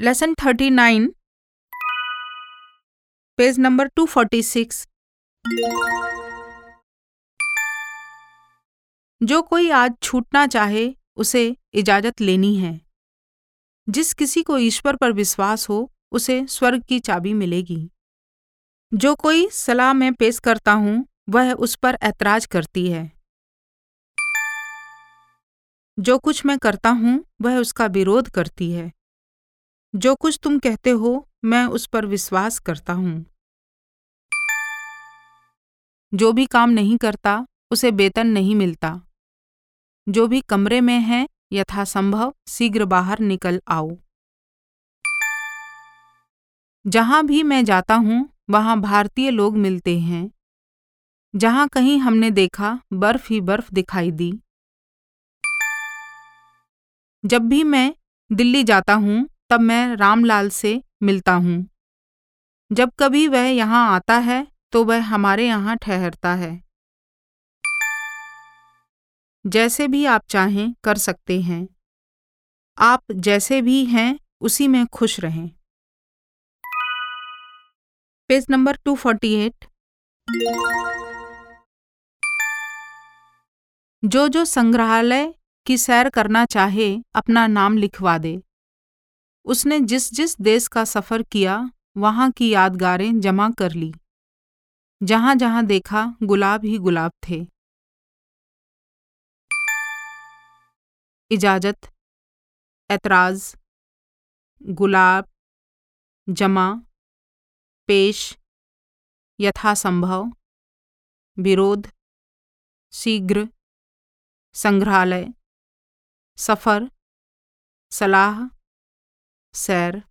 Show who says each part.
Speaker 1: Lesson thirty nine page number two forty six जो कोई आज छूटना चाहे, उसे इजाज़त लेनी है। जिस किसी को ईश्वर पर विश्वास हो, उसे स्वर्ग की चाबी मिलेगी। जो कोई सलाह मैं पेश करता हूँ, वह उस पर ऐतराज करती है। जो कुछ मैं करता हूँ, वह उसका विरोध करती है। जो कुछ तुम कहते हो, मैं उस पर विश्वास करता हूँ। जो भी काम नहीं करता, उसे वेतन नहीं मिलता। जो भी कमरे में है, यथासंभव शीघ्र बाहर निकल आओ। जहाँ भी मैं जाता हूँ, वहाँ भारतीय लोग मिलते हैं। जहाँ कहीं हमने देखा, बर्फ़ ही बर्फ़ दिखाई दी। जब भी मैं दिल्ली जाता हूँ, तब मैं रामलाल से मिलता हूँ। जब कभी वह यहाँ आता है तो वह हमारे यहाँ ठहरता है। जैसे भी आप चाहें कर सकते हैं। आप जैसे भी हैं, उसी में खुश रहें। Page number two forty eight जो जो संग्रहालय की सैर करना चाहे, अपना नाम लिखवा दे। उसने जिस जिस देश का सफ़र किया, वहाँ की यादगारें जमा कर ली। जहाँ जहाँ देखा, गुलाब ही गुलाब थे। इजाज़त, ऐतराज, गुलाब, जमा, पेश, यथासंभव, विरोध, शीघ्र, संग्रहालय। सफ़र सलाह सैर।